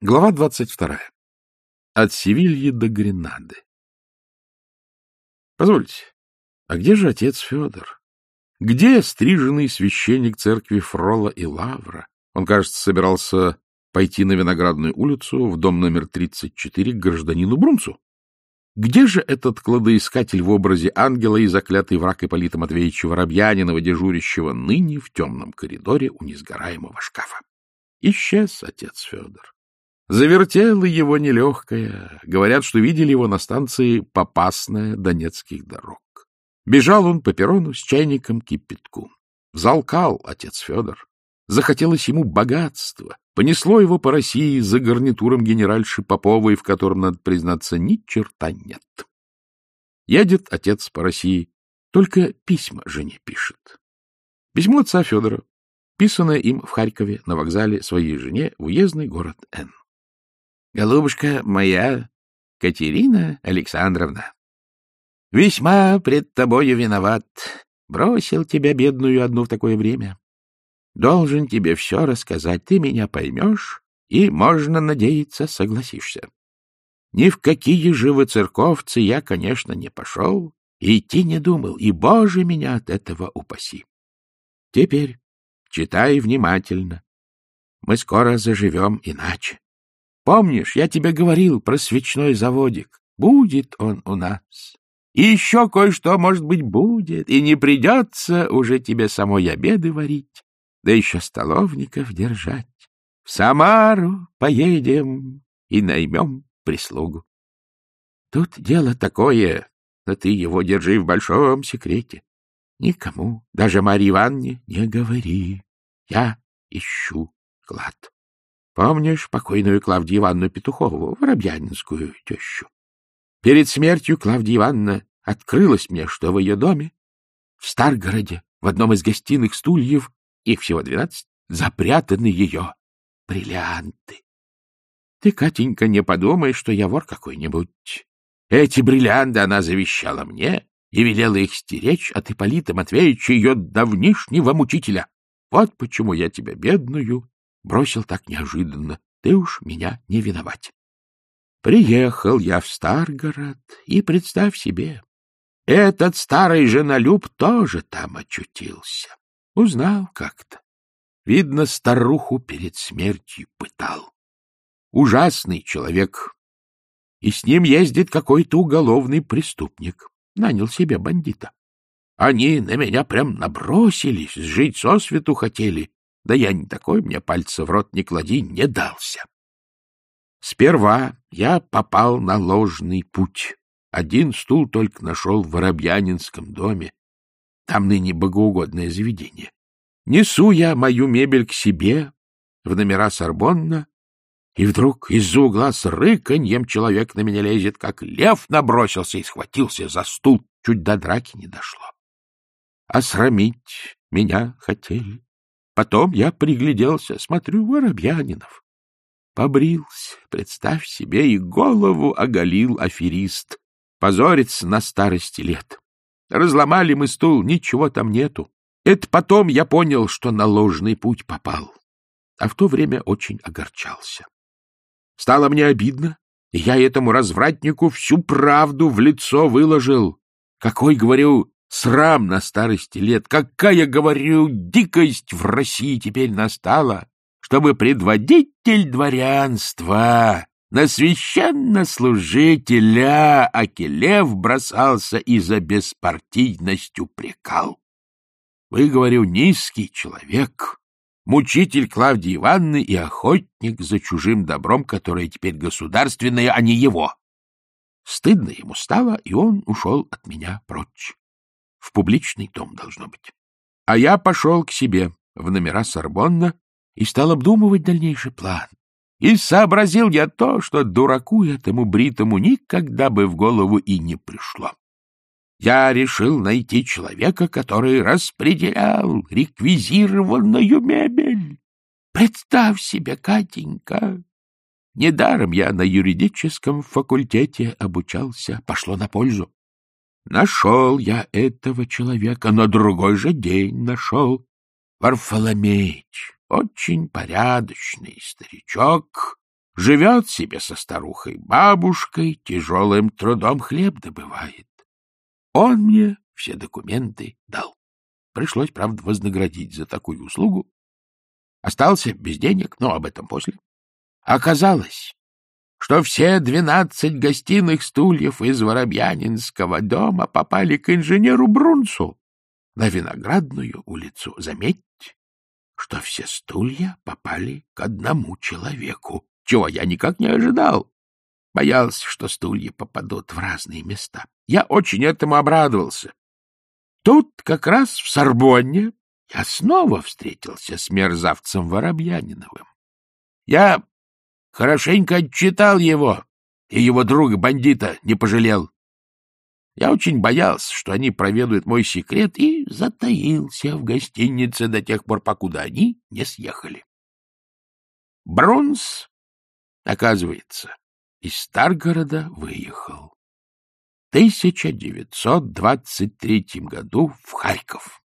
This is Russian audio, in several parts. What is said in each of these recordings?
Глава двадцать вторая. От Севильи до Гренады. Позвольте, а где же отец Федор? Где стриженный священник церкви Фрола и Лавра? Он, кажется, собирался пойти на Виноградную улицу в дом номер 34 к гражданину Брунцу. Где же этот кладоискатель в образе ангела и заклятый враг Ипполита Матвеевича Воробьянинова, дежурящего ныне в темном коридоре у несгораемого шкафа? Исчез отец Федор. Завертела его нелегкая. Говорят, что видели его на станции Попасная Донецких дорог. Бежал он по перрону с чайником кипятку. Залкал отец Федор. Захотелось ему богатства. Понесло его по России за гарнитуром генеральши Поповой, в котором, надо признаться, ни черта нет. Едет отец по России, только письма жене пишет. Письмо отца Федора, писанное им в Харькове на вокзале своей жене в уездный город Н. Голубушка моя Катерина Александровна, весьма пред тобою виноват. Бросил тебя, бедную, одну в такое время. Должен тебе все рассказать, ты меня поймешь и, можно надеяться, согласишься. Ни в какие живы церковцы я, конечно, не пошел, идти не думал, и, Боже, меня от этого упаси. Теперь читай внимательно. Мы скоро заживем иначе. Помнишь, я тебе говорил про свечной заводик? Будет он у нас. И еще кое-что, может быть, будет, и не придется уже тебе самой обеды варить, да еще столовников держать. В Самару поедем и наймем прислугу. Тут дело такое, но ты его держи в большом секрете. Никому, даже Марье Ивановне, не говори. Я ищу клад. Помнишь покойную Клавдию Ивановну Петухову, воробьянинскую тещу? Перед смертью Клавдия Ивановна открылось мне, что в ее доме, в Старгороде, в одном из гостиных стульев, их всего двенадцать, запрятаны ее бриллианты. Ты, Катенька, не подумай, что я вор какой-нибудь. Эти бриллианты она завещала мне и велела их стеречь от Ипполита Матвеевича, ее давнишнего мучителя. Вот почему я тебя, бедную, бросил так неожиданно. Ты уж меня не виноват. Приехал я в Старгород, и, представь себе, этот старый женолюб тоже там очутился. Узнал как-то. Видно, старуху перед смертью пытал. Ужасный человек. И с ним ездит какой-то уголовный преступник. Нанял себе бандита. Они на меня прям набросились, жить сосвету хотели, да я не такой, мне пальца в рот не клади, не дался. Сперва я попал на ложный путь. Один стул только нашел в Воробьянинском доме. Там ныне богоугодное заведение. Несу я мою мебель к себе в номера Сорбонна, и вдруг из-за угла с рыканьем человек на меня лезет, как лев набросился и схватился за стул. Чуть до драки не дошло. А срамить меня хотели. Потом я пригляделся, смотрю, Воробьянинов. Побрился, представь себе, и голову оголил аферист. Позорится на старости лет. Разломали мы стул, ничего там нету. Это потом я понял, что на ложный путь попал. А в то время очень огорчался. Стало мне обидно, и я этому развратнику всю правду в лицо выложил. Какой, говорю, Срам на старости лет! Какая, говорю, дикость в России теперь настала, чтобы предводитель дворянства на священнослужителя Акелев бросался и за беспартийность упрекал. Вы, говорю, низкий человек, мучитель Клавдии Ивановны и охотник за чужим добром, которое теперь государственное, а не его. Стыдно ему стало, и он ушел от меня прочь. В публичный дом должно быть. А я пошел к себе в номера Сорбонна и стал обдумывать дальнейший план. И сообразил я то, что дураку этому бритому никогда бы в голову и не пришло. Я решил найти человека, который распределял реквизированную мебель. Представь себе, Катенька, недаром я на юридическом факультете обучался, пошло на пользу. Нашел я этого человека, на другой же день нашел. Варфоломеич, очень порядочный старичок, Живет себе со старухой-бабушкой, тяжелым трудом хлеб добывает. Он мне все документы дал. Пришлось, правда, вознаградить за такую услугу. Остался без денег, но об этом после. Оказалось, что все двенадцать гостиных стульев из Воробьянинского дома попали к инженеру Брунцу на Виноградную улицу. Заметьте, что все стулья попали к одному человеку, чего я никак не ожидал. Боялся, что стулья попадут в разные места. Я очень этому обрадовался. Тут как раз в Сорбонне я снова встретился с мерзавцем Воробьяниновым. Я Хорошенько отчитал его, и его друга-бандита не пожалел. Я очень боялся, что они проведают мой секрет, и затаился в гостинице до тех пор, покуда они не съехали. Бронз, оказывается, из Старгорода выехал. В 1923 году в Харьков,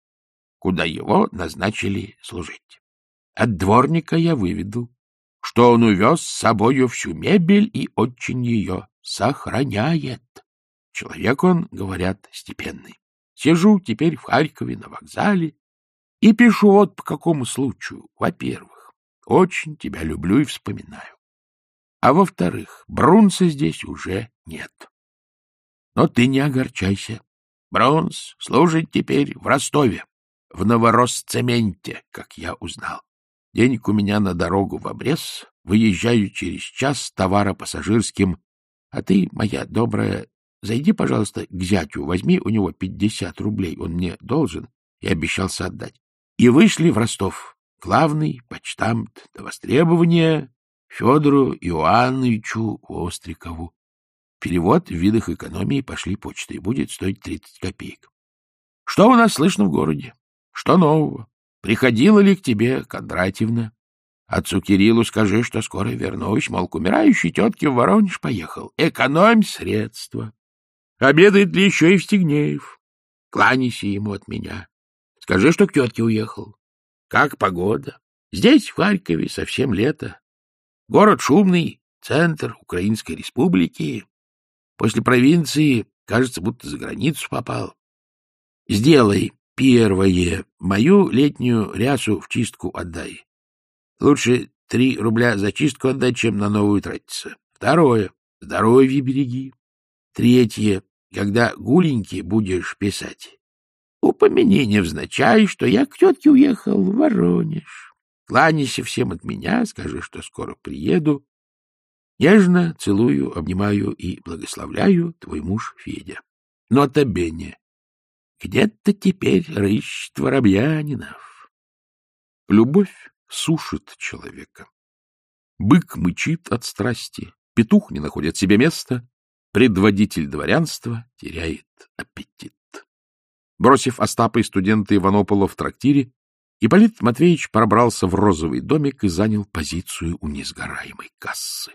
куда его назначили служить. От дворника я выведу, что он увез с собою всю мебель и очень ее сохраняет. Человек он, говорят, степенный. Сижу теперь в Харькове на вокзале и пишу вот по какому случаю. Во-первых, очень тебя люблю и вспоминаю. А во-вторых, Брунса здесь уже нет. Но ты не огорчайся. Бронс служит теперь в Ростове, в Новоросцементе, как я узнал. Денег у меня на дорогу в обрез, выезжаю через час товара пассажирским. А ты, моя добрая, зайди, пожалуйста, к зятю, возьми у него пятьдесят рублей, он мне должен и обещался отдать. И вышли в Ростов. Главный почтамт до востребования Федору Иоанновичу Острикову. Перевод в видах экономии пошли почтой. Будет стоить тридцать копеек. Что у нас слышно в городе? Что нового? Приходила ли к тебе Кондратьевна? Отцу Кириллу скажи, что скоро вернусь, мол, к умирающей тетке в Воронеж поехал. Экономь средства. Обедает ли еще Евстигнеев? Кланяйся ему от меня. Скажи, что к тетке уехал. Как погода? Здесь, в Харькове, совсем лето. Город шумный, центр Украинской республики. После провинции, кажется, будто за границу попал. Сделай Первое. Мою летнюю рясу в чистку отдай. Лучше три рубля за чистку отдать, чем на новую тратиться. Второе. Здоровье береги. Третье. Когда гуленьки будешь писать, упомяни невзначай, что я к тетке уехал в Воронеж. Кланяйся всем от меня, скажи, что скоро приеду. Нежно целую, обнимаю и благословляю твой муж Федя. Но тебе не. Где-то теперь рыщет Воробьянинов. Любовь сушит человека. Бык мычит от страсти, петух не находит себе места, предводитель дворянства теряет аппетит. Бросив Остапа и студента Иванопола в трактире, Ипполит Матвеевич пробрался в розовый домик и занял позицию у несгораемой кассы.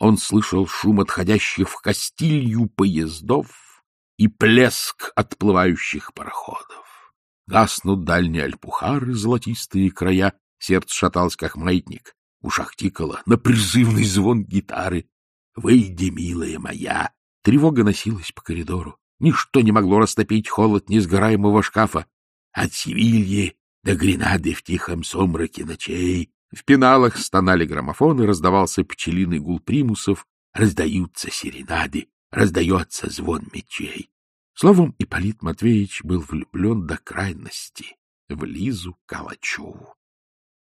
Он слышал шум отходящих в Кастилью поездов, и плеск отплывающих пароходов. Гаснут дальние альпухары, золотистые края, сердце шаталось, как маятник, ушах тикало, на призывный звон гитары. «Выйди, милая моя!» Тревога носилась по коридору. Ничто не могло растопить холод несгораемого шкафа. От Севильи до Гренады в тихом сумраке ночей. В пеналах стонали граммофоны, раздавался пчелиный гул примусов, раздаются серенады раздается звон мечей. Словом, Ипполит Матвеевич был влюблен до крайности в Лизу Калачеву.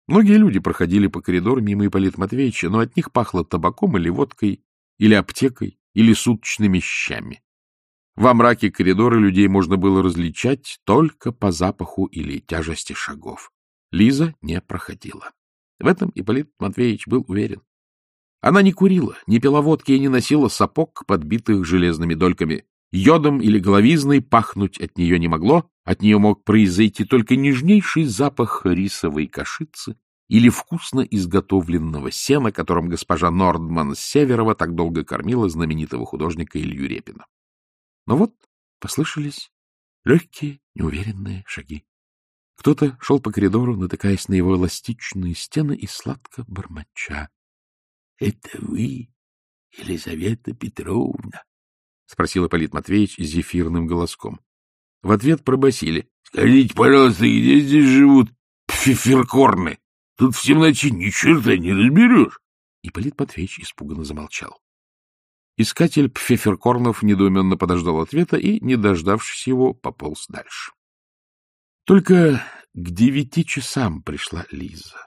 Многие люди проходили по коридору мимо Ипполита Матвеевича, но от них пахло табаком или водкой, или аптекой, или суточными щами. Во мраке коридора людей можно было различать только по запаху или тяжести шагов. Лиза не проходила. В этом Ипполит Матвеевич был уверен. Она не курила, не пила водки и не носила сапог, подбитых железными дольками. Йодом или головизной пахнуть от нее не могло, от нее мог произойти только нежнейший запах рисовой кашицы или вкусно изготовленного сена, которым госпожа Нордман Северова так долго кормила знаменитого художника Илью Репина. Но вот послышались легкие, неуверенные шаги. Кто-то шел по коридору, натыкаясь на его эластичные стены и сладко бормоча. Это вы, Елизавета Петровна? — спросил Ипполит Матвеевич зефирным голоском. В ответ пробасили. — Скажите, пожалуйста, где здесь живут пфеферкорны? Тут в темноте ни черта не разберешь. Ипполит Матвеевич испуганно замолчал. Искатель пфеферкорнов недоуменно подождал ответа и, не дождавшись его, пополз дальше. Только к девяти часам пришла Лиза.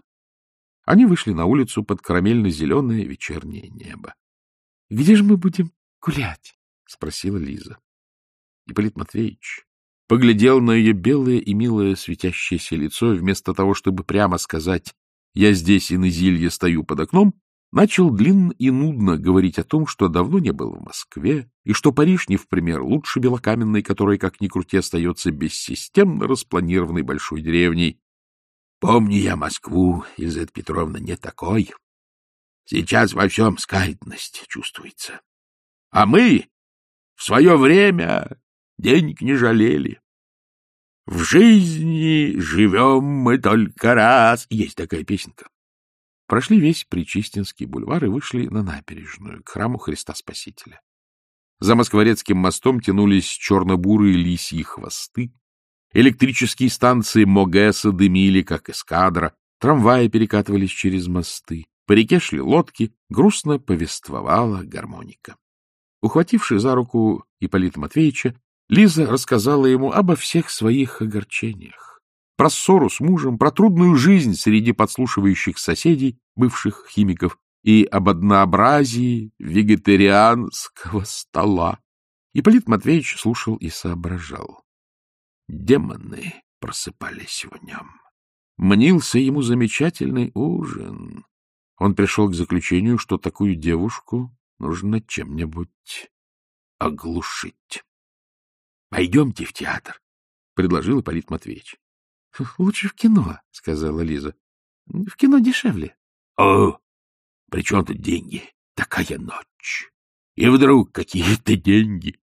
Они вышли на улицу под карамельно-зеленое вечернее небо. — Где же мы будем гулять? — спросила Лиза. Ипполит Матвеевич поглядел на ее белое и милое светящееся лицо, и вместо того, чтобы прямо сказать «я здесь и на зелье стою под окном», начал длинно и нудно говорить о том, что давно не был в Москве, и что Париж, не в пример, лучше белокаменной, которая, как ни крути, остается бессистемно распланированной большой деревней. Помню я Москву, Елизавета Петровна, не такой. Сейчас во всем скайтность чувствуется. А мы в свое время денег не жалели. В жизни живем мы только раз. Есть такая песенка. Прошли весь Причистинский бульвар и вышли на набережную, к храму Христа Спасителя. За Москворецким мостом тянулись черно-бурые лисьи хвосты, электрические станции Могеса дымили, как эскадра, трамваи перекатывались через мосты, по реке шли лодки, грустно повествовала гармоника. Ухвативший за руку Ипполита Матвеевича, Лиза рассказала ему обо всех своих огорчениях про ссору с мужем, про трудную жизнь среди подслушивающих соседей, бывших химиков, и об однообразии вегетарианского стола. Ипполит Матвеевич слушал и соображал. Демоны просыпались в нем. Мнился ему замечательный ужин. Он пришел к заключению, что такую девушку нужно чем-нибудь оглушить. — Пойдемте в театр, — предложил Ипполит Матвеевич. — Лучше в кино, — сказала Лиза. — В кино дешевле. — О, при чем тут деньги? Такая ночь. И вдруг какие-то деньги.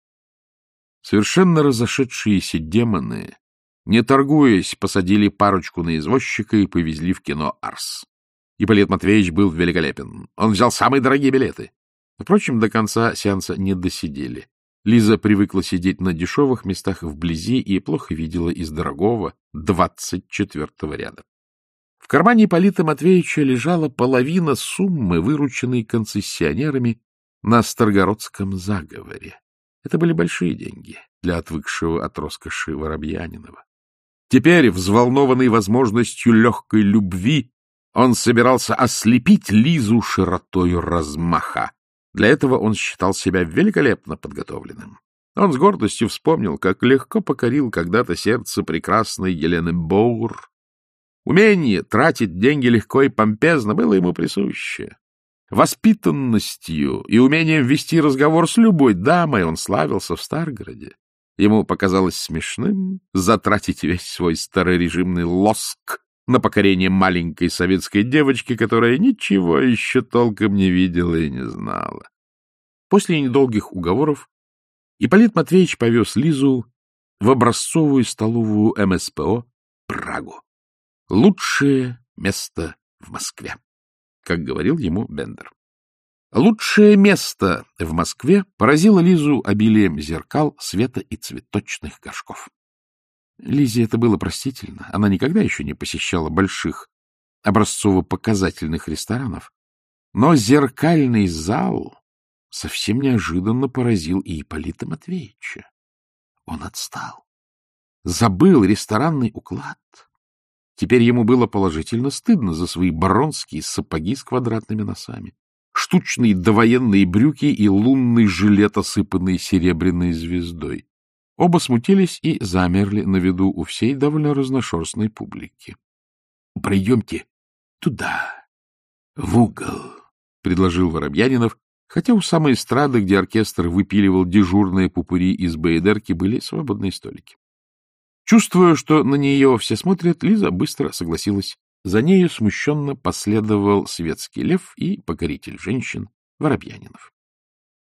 Совершенно разошедшиеся демоны, не торгуясь, посадили парочку на извозчика и повезли в кино «Арс». Ипполит Матвеевич был великолепен. Он взял самые дорогие билеты. Впрочем, до конца сеанса не досидели. Лиза привыкла сидеть на дешевых местах вблизи и плохо видела из дорогого двадцать четвертого ряда. В кармане Ипполита Матвеевича лежала половина суммы, вырученной концессионерами на Старгородском заговоре. Это были большие деньги для отвыкшего от роскоши Воробьянинова. Теперь, взволнованный возможностью легкой любви, он собирался ослепить Лизу широтою размаха. Для этого он считал себя великолепно подготовленным. Он с гордостью вспомнил, как легко покорил когда-то сердце прекрасной Елены Боур. Умение тратить деньги легко и помпезно было ему присуще. Воспитанностью и умением вести разговор с любой дамой он славился в Старгороде. Ему показалось смешным затратить весь свой старорежимный лоск на покорение маленькой советской девочки, которая ничего еще толком не видела и не знала. После недолгих уговоров Ипполит Матвеевич повез Лизу в образцовую столовую МСПО Прагу. Лучшее место в Москве, как говорил ему Бендер. Лучшее место в Москве поразило Лизу обилием зеркал, света и цветочных горшков. Лизе это было простительно. Она никогда еще не посещала больших образцово-показательных ресторанов. Но зеркальный зал совсем неожиданно поразил и Ипполита Матвеевича. Он отстал. Забыл ресторанный уклад. Теперь ему было положительно стыдно за свои баронские сапоги с квадратными носами, штучные довоенные брюки и лунный жилет, осыпанный серебряной звездой. Оба смутились и замерли на виду у всей довольно разношерстной публики. — Пройдемте туда, в угол, — предложил Воробьянинов, хотя у самой эстрады, где оркестр выпиливал дежурные пупури из бейдерки, были свободные столики. Чувствуя, что на нее все смотрят, Лиза быстро согласилась. За нею смущенно последовал светский лев и покоритель женщин Воробьянинов.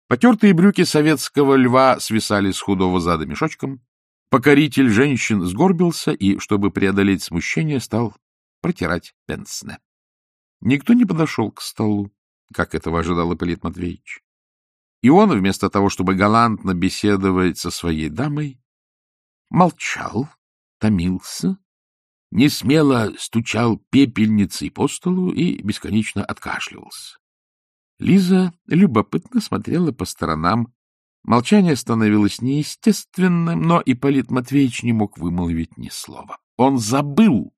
Потертые брюки советского льва свисали с худого зада мешочком. Покоритель женщин сгорбился и, чтобы преодолеть смущение, стал протирать пенсне. Никто не подошел к столу. как этого ожидал Ипполит Матвеевич. И он, вместо того, чтобы галантно беседовать со своей дамой, молчал, томился, не смело стучал пепельницей по столу и бесконечно откашливался. Лиза любопытно смотрела по сторонам. Молчание становилось неестественным, но Ипполит Матвеевич не мог вымолвить ни слова. Он забыл,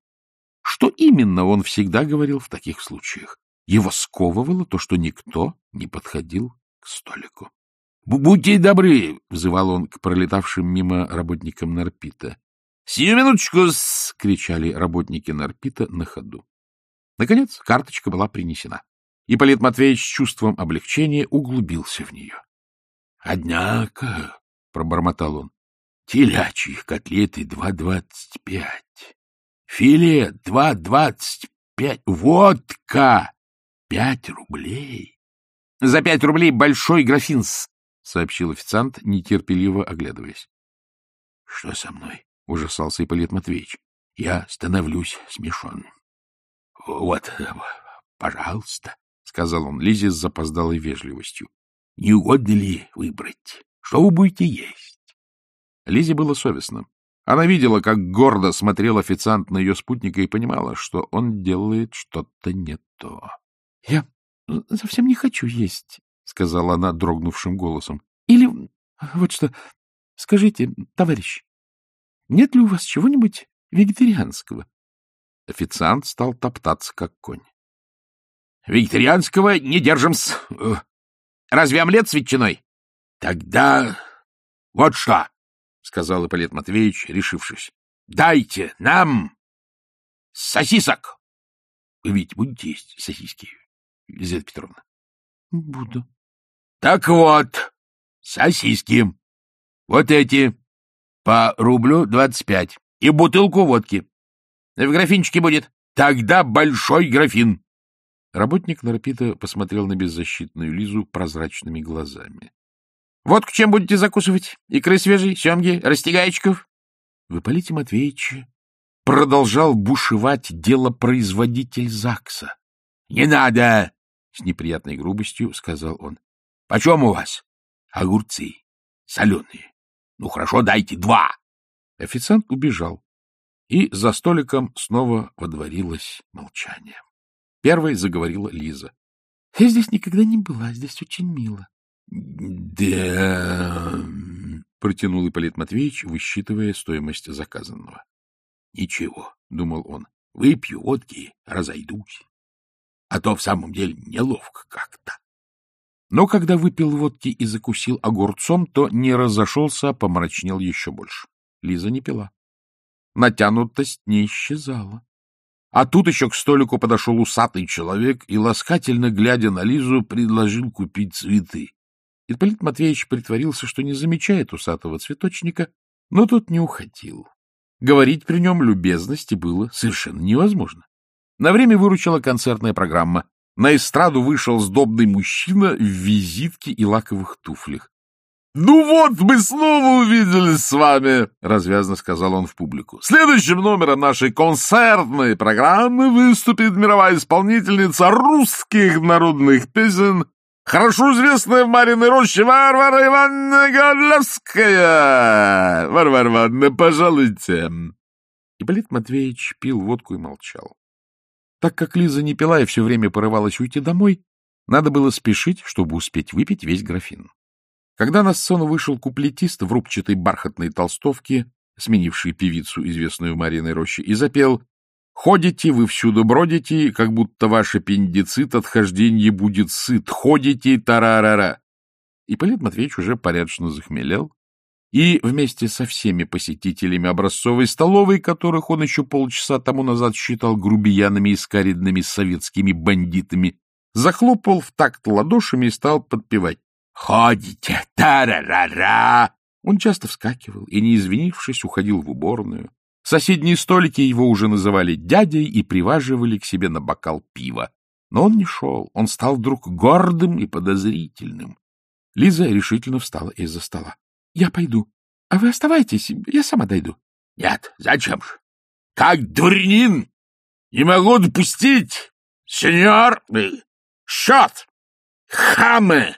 что именно он всегда говорил в таких случаях. Его сковывало то, что никто не подходил к столику. — Будьте добры! — взывал он к пролетавшим мимо работникам Нарпита. — Сию минуточку! — кричали работники Нарпита на ходу. Наконец карточка была принесена. И Полит Матвеевич с чувством облегчения углубился в нее. — Однако, — пробормотал он, — телячьи котлеты два двадцать пять, филе два двадцать пять, водка пять рублей. — За пять рублей большой графин, — сообщил официант, нетерпеливо оглядываясь. — Что со мной? — ужасался Ипполит Матвеевич. — Я становлюсь смешон. — Вот, пожалуйста, — сказал он Лизе с запоздалой вежливостью. — Не угодно ли выбрать? Что вы будете есть? Лизе было совестно. Она видела, как гордо смотрел официант на ее спутника и понимала, что он делает что-то не то. — Я совсем не хочу есть, — сказала она дрогнувшим голосом. — Или вот что, скажите, товарищ, нет ли у вас чего-нибудь вегетарианского? Официант стал топтаться, как конь. — Вегетарианского не держим-с. Разве омлет с ветчиной? — Тогда вот что, — сказал Ипполит Матвеевич, решившись. — Дайте нам сосисок. — Вы ведь будете есть сосиски, Лизавета Петровна? — Буду. — Так вот, сосиски. Вот эти. По рублю двадцать пять. И бутылку водки. В графинчике будет. Тогда большой графин. Работник Нарпита посмотрел на беззащитную Лизу прозрачными глазами. — Вот к чем будете закусывать? Икры свежей, семги, растягаечков? В Ипполите Матвеевиче продолжал бушевать делопроизводитель ЗАГСа. — Не надо! — с неприятной грубостью сказал он. — Почем у вас? — Огурцы. Соленые. Ну, хорошо, дайте два. Официант убежал, и за столиком снова водворилось молчание. Первой заговорила Лиза. — Я здесь никогда не была, здесь очень мило. — Да, — протянул Ипполит Матвеевич, высчитывая стоимость заказанного. — Ничего, — думал он, — выпью водки, разойдусь а то в самом деле неловко как-то. Но когда выпил водки и закусил огурцом, то не разошелся, а помрачнел еще больше. Лиза не пила. Натянутость не исчезала. А тут еще к столику подошел усатый человек и, ласкательно глядя на Лизу, предложил купить цветы. Ипполит Матвеевич притворился, что не замечает усатого цветочника, но тот не уходил. Говорить при нем любезности было совершенно невозможно. На время выручила концертная программа. На эстраду вышел сдобный мужчина в визитке и лаковых туфлях. — Ну вот, мы снова увиделись с вами, — развязно сказал он в публику. — Следующим номером нашей концертной программы выступит мировая исполнительница русских народных песен, хорошо известная в Мариной роще Варвара Ивановна Горлевская. Варвара Ивановна, пожалуйте. Ипполит Матвеевич пил водку и молчал. Так как Лиза не пила и все время порывалась уйти домой, надо было спешить, чтобы успеть выпить весь графин. Когда на сцену вышел куплетист в рубчатой бархатной толстовке, сменивший певицу, известную Мариной Роще, и запел «Ходите, вы всюду бродите, как будто ваш аппендицит от хождения будет сыт. Ходите, тарарара!» И Полит Матвеевич уже порядочно захмелел, и вместе со всеми посетителями образцовой столовой, которых он еще полчаса тому назад считал грубиянами и скаридными советскими бандитами, захлопал в такт ладошами и стал подпевать. «Ходите! Тарарара!» Он часто вскакивал и, не извинившись, уходил в уборную. Соседние столики его уже называли дядей и приваживали к себе на бокал пива. Но он не шел, он стал вдруг гордым и подозрительным. Лиза решительно встала из-за стола. — Я пойду. А вы оставайтесь, я сама дойду. — Нет, зачем же? Как дурнин! Не могу допустить! Сеньор! Счет! Хамы!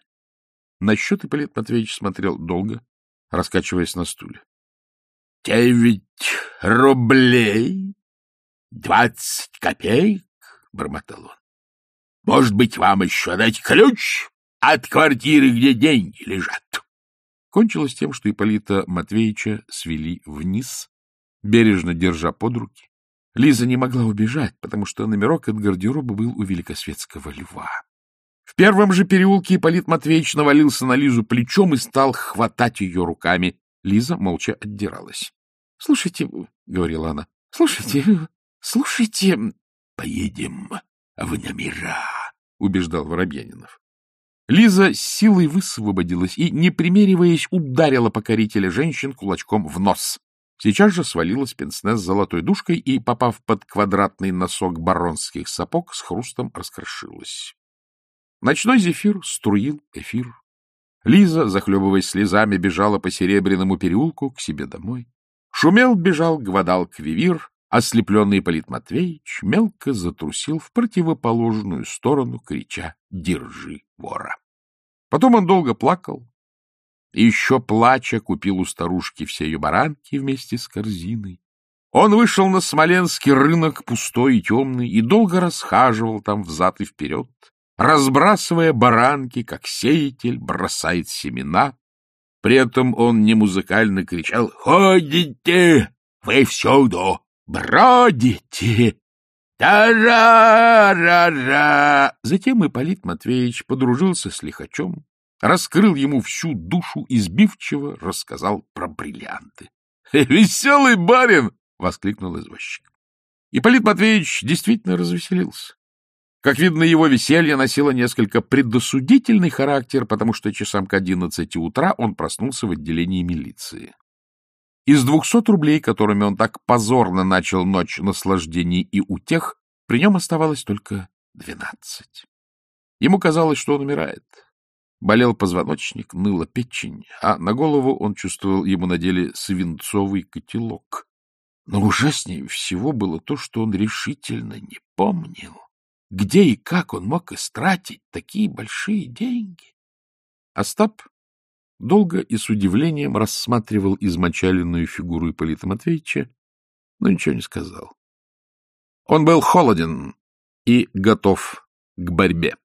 На счет Ипполит Матвеевич смотрел долго, раскачиваясь на стуле. — Девять рублей? Двадцать копеек? — бормотал он. — Может быть, вам еще дать ключ от квартиры, где деньги лежат? Кончилось тем, что Ипполита Матвеевича свели вниз, бережно держа под руки. Лиза не могла убежать, потому что номерок от гардероба был у великосветского льва. В первом же переулке Ипполит Матвеевич навалился на Лизу плечом и стал хватать ее руками. Лиза молча отдиралась. — Слушайте, — говорила она, — слушайте, слушайте. — Поедем в номера, — убеждал Воробьянинов. Лиза с силой высвободилась и, не примериваясь, ударила покорителя женщин кулачком в нос. Сейчас же свалилась пенсне с золотой душкой и, попав под квадратный носок баронских сапог, с хрустом раскрошилась. Ночной зефир струил эфир. Лиза, захлебываясь слезами, бежала по Серебряному переулку к себе домой. Шумел бежал Гвадал Квивир, ослепленный Полит Матвеевич мелко затрусил в противоположную сторону, крича «Держи вора!». Потом он долго плакал, и еще плача купил у старушки все ее баранки вместе с корзиной. Он вышел на Смоленский рынок, пустой и темный, и долго расхаживал там взад и вперед, разбрасывая баранки, как сеятель бросает семена. При этом он не музыкально кричал «Ходите! Вы всюду! Бродите! Та-ра-ра-ра!» Затем Ипполит Матвеевич подружился с лихачом, раскрыл ему всю душу, избивчиво рассказал про бриллианты. «Веселый барин!» — воскликнул извозчик. Ипполит Матвеевич действительно развеселился. Как видно, его веселье носило несколько предосудительный характер, потому что часам к одиннадцати утра он проснулся в отделении милиции. Из двухсот рублей, которыми он так позорно начал ночь наслаждений и утех, при нем оставалось только двенадцать. Ему казалось, что он умирает. Болел позвоночник, ныла печень, а на голову он чувствовал, ему надели свинцовый котелок. Но ужаснее всего было то, что он решительно не помнил где и как он мог истратить такие большие деньги? Остап долго и с удивлением рассматривал измочаленную фигуру Ипполита Матвеевича, но ничего не сказал. Он был холоден и готов к борьбе.